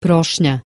prošnja.